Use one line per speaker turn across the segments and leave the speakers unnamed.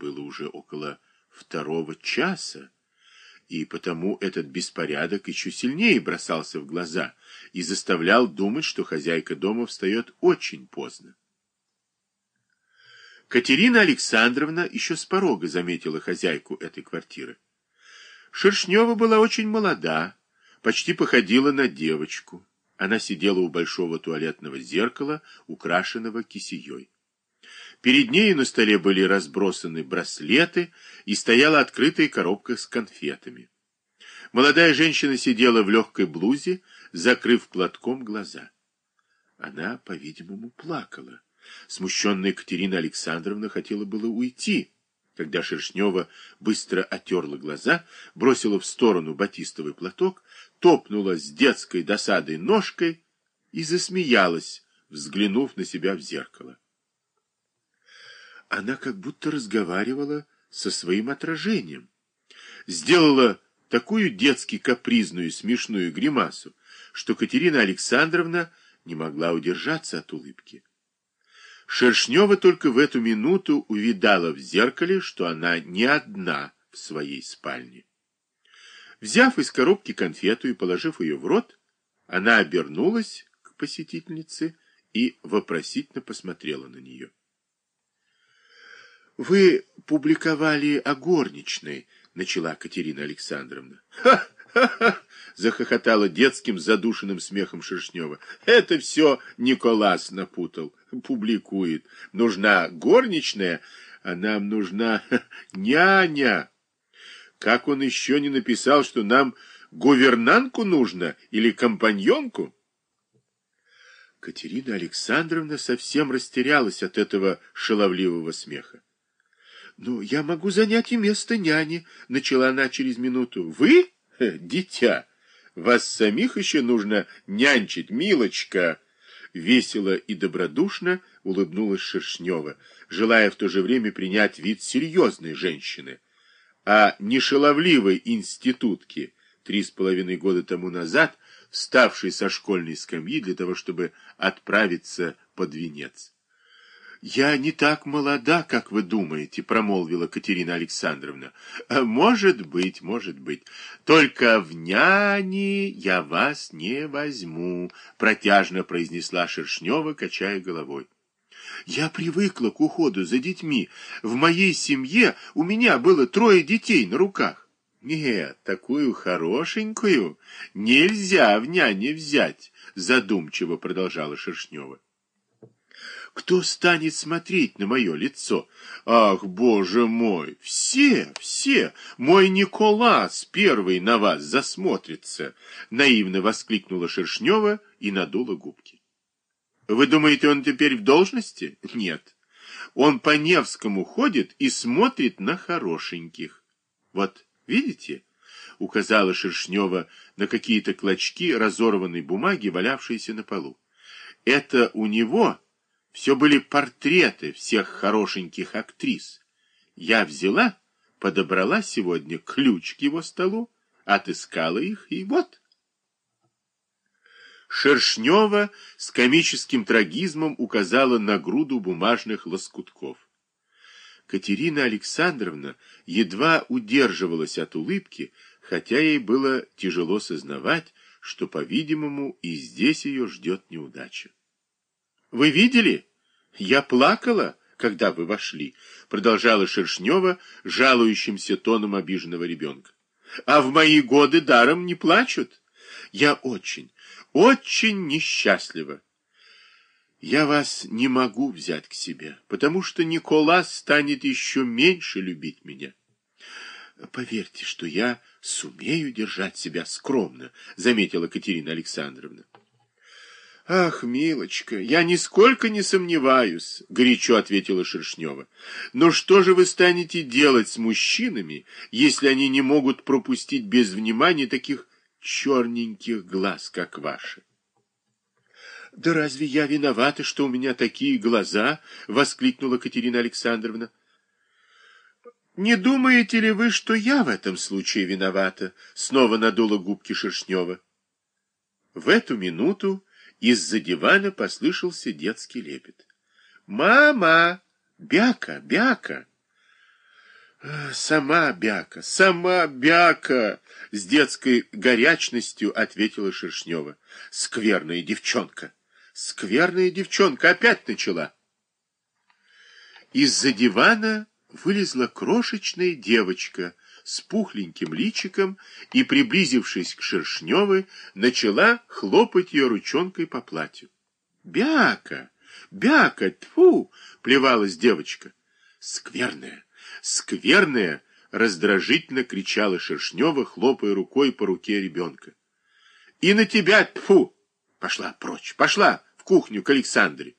было уже около второго часа, и потому этот беспорядок еще сильнее бросался в глаза и заставлял думать, что хозяйка дома встает очень поздно. Катерина Александровна еще с порога заметила хозяйку этой квартиры. Шершнева была очень молода, почти походила на девочку. Она сидела у большого туалетного зеркала, украшенного кисеей. Перед нею на столе были разбросаны браслеты и стояла открытая коробка с конфетами. Молодая женщина сидела в легкой блузе, закрыв платком глаза. Она, по-видимому, плакала. Смущенная Екатерина Александровна хотела было уйти, когда Шершнева быстро отерла глаза, бросила в сторону батистовый платок, топнула с детской досадой ножкой и засмеялась, взглянув на себя в зеркало. Она как будто разговаривала со своим отражением. Сделала такую детски капризную смешную гримасу, что Катерина Александровна не могла удержаться от улыбки. Шершнева только в эту минуту увидала в зеркале, что она не одна в своей спальне. Взяв из коробки конфету и положив ее в рот, она обернулась к посетительнице и вопросительно посмотрела на нее. «Вы публиковали о горничной», — начала Катерина Александровна. «Ха-ха-ха!» — захохотала детским задушенным смехом Шершнева. «Это все Николас напутал. Публикует. Нужна горничная, а нам нужна няня. Как он еще не написал, что нам гувернантку нужно или компаньонку?» Катерина Александровна совсем растерялась от этого шаловливого смеха. «Ну, я могу занять и место няни», — начала она через минуту. «Вы, дитя, вас самих еще нужно нянчить, милочка!» Весело и добродушно улыбнулась Шершнева, желая в то же время принять вид серьезной женщины, а не шаловливой институтки, три с половиной года тому назад, вставшей со школьной скамьи для того, чтобы отправиться под венец. «Я не так молода, как вы думаете», — промолвила Катерина Александровна. «Э, «Может быть, может быть. Только в няне я вас не возьму», — протяжно произнесла Шершнева, качая головой. «Я привыкла к уходу за детьми. В моей семье у меня было трое детей на руках». «Нет, такую хорошенькую нельзя в няне взять», — задумчиво продолжала Шершнева. Кто станет смотреть на мое лицо? Ах, боже мой! Все, все! Мой Николас первый на вас засмотрится!» Наивно воскликнула Шершнева и надула губки. «Вы думаете, он теперь в должности? Нет. Он по Невскому ходит и смотрит на хорошеньких. Вот, видите?» указала Шершнева на какие-то клочки разорванной бумаги, валявшиеся на полу. «Это у него...» Все были портреты всех хорошеньких актрис. Я взяла, подобрала сегодня ключ к его столу, отыскала их, и вот. Шершнева с комическим трагизмом указала на груду бумажных лоскутков. Катерина Александровна едва удерживалась от улыбки, хотя ей было тяжело сознавать, что, по-видимому, и здесь ее ждет неудача. Вы видели? Я плакала, когда вы вошли, продолжала Шершнева жалующимся тоном обиженного ребенка. А в мои годы даром не плачут. Я очень, очень несчастлива. Я вас не могу взять к себе, потому что Николас станет еще меньше любить меня. Поверьте, что я сумею держать себя скромно, заметила Катерина Александровна. «Ах, милочка, я нисколько не сомневаюсь», — горячо ответила Шершнева. «Но что же вы станете делать с мужчинами, если они не могут пропустить без внимания таких черненьких глаз, как ваши?» «Да разве я виновата, что у меня такие глаза?» — воскликнула Катерина Александровна. «Не думаете ли вы, что я в этом случае виновата?» — снова надула губки Шершнева. В эту минуту из-за дивана послышался детский лепет. «Мама! Бяка! Бяка!» Сама бяка, сама бяка, с детской горячностью ответила Шершнева. Скверная девчонка, скверная девчонка опять начала. Из-за дивана вылезла крошечная девочка с пухленьким личиком и, приблизившись к Шершневой, начала хлопать ее ручонкой по платью. «Бяка! Бяка! Тьфу!» — плевалась девочка. «Скверная! Скверная!» — раздражительно кричала Шершнева, хлопая рукой по руке ребенка. «И на тебя! Тьфу! Пошла прочь! Пошла в кухню к Александре!»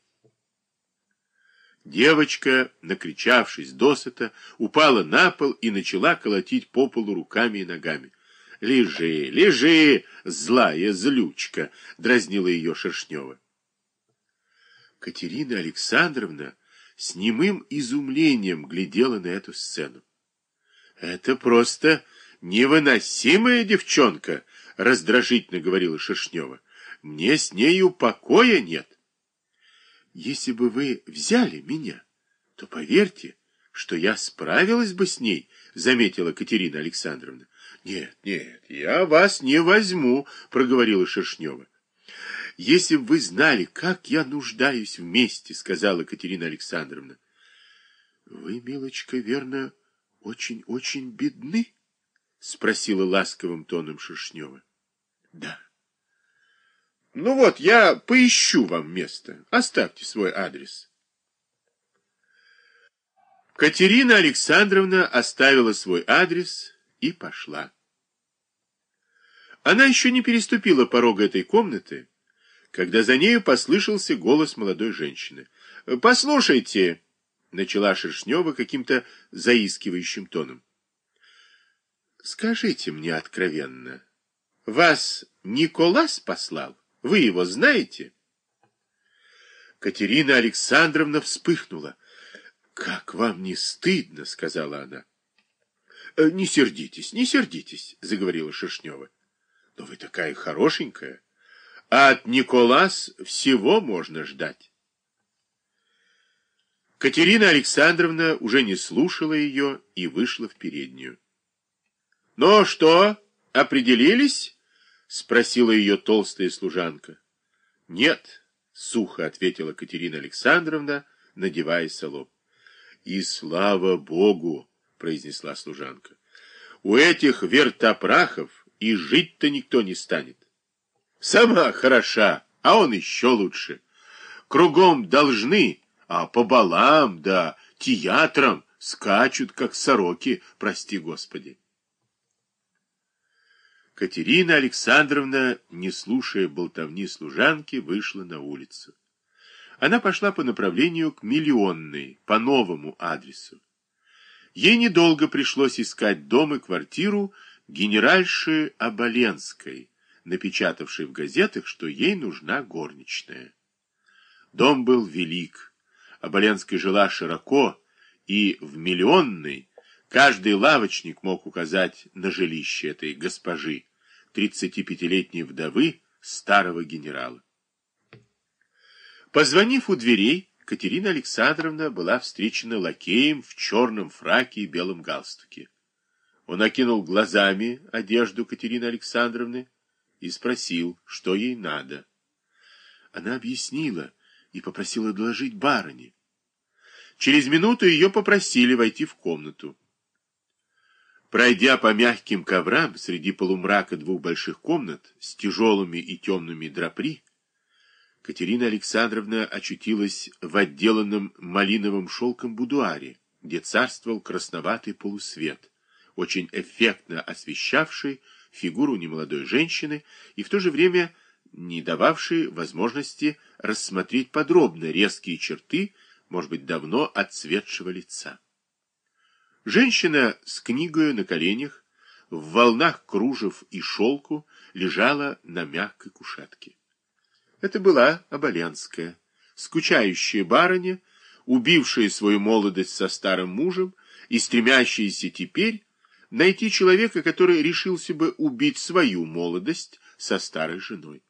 Девочка, накричавшись досыта, упала на пол и начала колотить по полу руками и ногами. «Лежи, лежи, злая злючка!» — дразнила ее Шершнева. Катерина Александровна с немым изумлением глядела на эту сцену. «Это просто невыносимая девчонка!» — раздражительно говорила Шершнева. «Мне с нею покоя нет». Если бы вы взяли меня, то поверьте, что я справилась бы с ней, заметила Катерина Александровна. Нет, нет, я вас не возьму, проговорила Шершнева. Если бы вы знали, как я нуждаюсь вместе, сказала Катерина Александровна. Вы, милочка, верно, очень-очень бедны? Спросила ласковым тоном Шершнева. Да. Ну вот, я поищу вам место. Оставьте свой адрес. Катерина Александровна оставила свой адрес и пошла. Она еще не переступила порога этой комнаты, когда за нею послышался голос молодой женщины. «Послушайте», — начала Шершнева каким-то заискивающим тоном, — «скажите мне откровенно, вас Николас послал?» Вы его знаете? Катерина Александровна вспыхнула. «Как вам не стыдно?» — сказала она. «Э, «Не сердитесь, не сердитесь», — заговорила Шершнева. «Но вы такая хорошенькая. А от Николас всего можно ждать». Катерина Александровна уже не слушала ее и вышла в переднюю. «Ну что, определились?» — спросила ее толстая служанка. — Нет, — сухо ответила Катерина Александровна, надевая солоб. — И слава Богу, — произнесла служанка, — у этих вертопрахов и жить-то никто не станет. Сама хороша, а он еще лучше. Кругом должны, а по балам да театрам скачут, как сороки, прости Господи. Катерина Александровна, не слушая болтовни служанки, вышла на улицу. Она пошла по направлению к Миллионной, по новому адресу. Ей недолго пришлось искать дом и квартиру генеральши Оболенской, напечатавшей в газетах, что ей нужна горничная. Дом был велик, Оболенская жила широко, и в Миллионной каждый лавочник мог указать на жилище этой госпожи, 35-летней вдовы старого генерала. Позвонив у дверей, Катерина Александровна была встречена лакеем в черном фраке и белом галстуке. Он окинул глазами одежду Катерины Александровны и спросил, что ей надо. Она объяснила и попросила доложить барыне. Через минуту ее попросили войти в комнату. Пройдя по мягким коврам среди полумрака двух больших комнат с тяжелыми и темными драпри, Катерина Александровна очутилась в отделанном малиновым шелком будуаре, где царствовал красноватый полусвет, очень эффектно освещавший фигуру немолодой женщины и в то же время не дававший возможности рассмотреть подробно резкие черты, может быть, давно отцветшего лица. Женщина с книгой на коленях, в волнах кружев и шелку, лежала на мягкой кушетке. Это была Оболенская, скучающая барыня, убившая свою молодость со старым мужем и стремящаяся теперь найти человека, который решился бы убить свою молодость со старой женой.